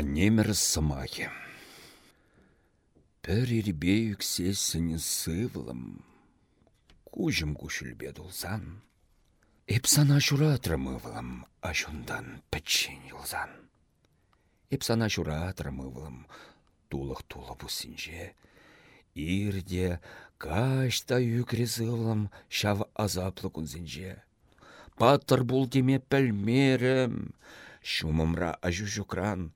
Анемер сымахе. Пір ирбе юксесін сывлым. Кужым кушілбе дулсан. Эпсана шуратырмывлым, ашундан пәтшен юлзан. Эпсана шуратырмывлым, тулық тулы бұсынже. Ирде кашта юкрезывлым, шав азаплы күнзінже. Паттыр бұл деме пәлмерім, шумымра ажужукран.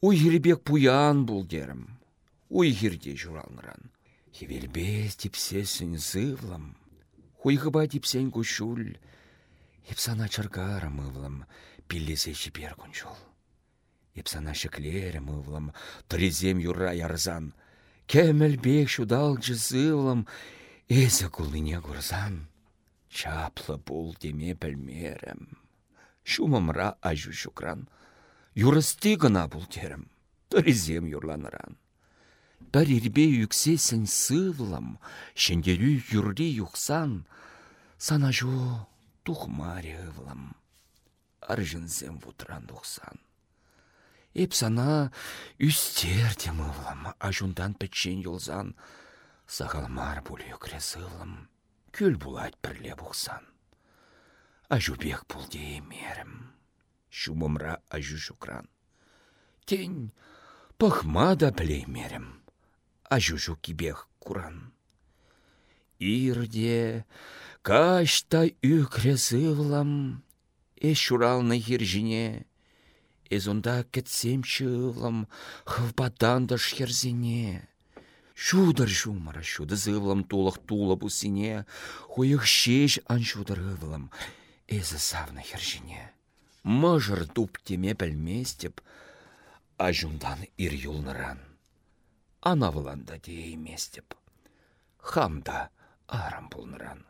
Уйгірбек пуян бұл дерім, уйгірде журалныран. Хевелбез типсесін зывлым, хуйгыба типсен күшул, Епсана чыргарым ывлым, пиллесе жібер күнчул. Епсана шеклерім ывлым, трезем юра ярзан. Кемелбек шудал жызывлым, эзі кулыне курзан. Чаплы бұл деме пәлмерім. Шумымра ажу шукран. Юрысты гына бұл терім, трезем юрланыран. Бір ирбе юксесін сывлым, шендерю юрри юқсан, сана жу тухмаре ывлым. Аржынзем вутран тухсан. Эп сана үстер тем ывлым, ажундан пәтчен юлзан, сағалмар бұл юкре сывлым, күл булать бірле бұқсан. Ажубек бұл деймерім. Шумымра ажу шукран. Тень пахмада плеймерім. Ажужу кибех куран. Ирде кашта үкрезывлам, эш шуралны хиржине, Эзунда кетсем чывлам, хывбадандыш херзине. Шудыр жумара шуды зывлам тулық тула бусине, хуйық шеш ан шудыр ывлам, эзі савны хержине. Мыжыр туп теме пәлместеп, ажундан ир юлныран. Анавыланда дейместеп, хамда арам пулныран.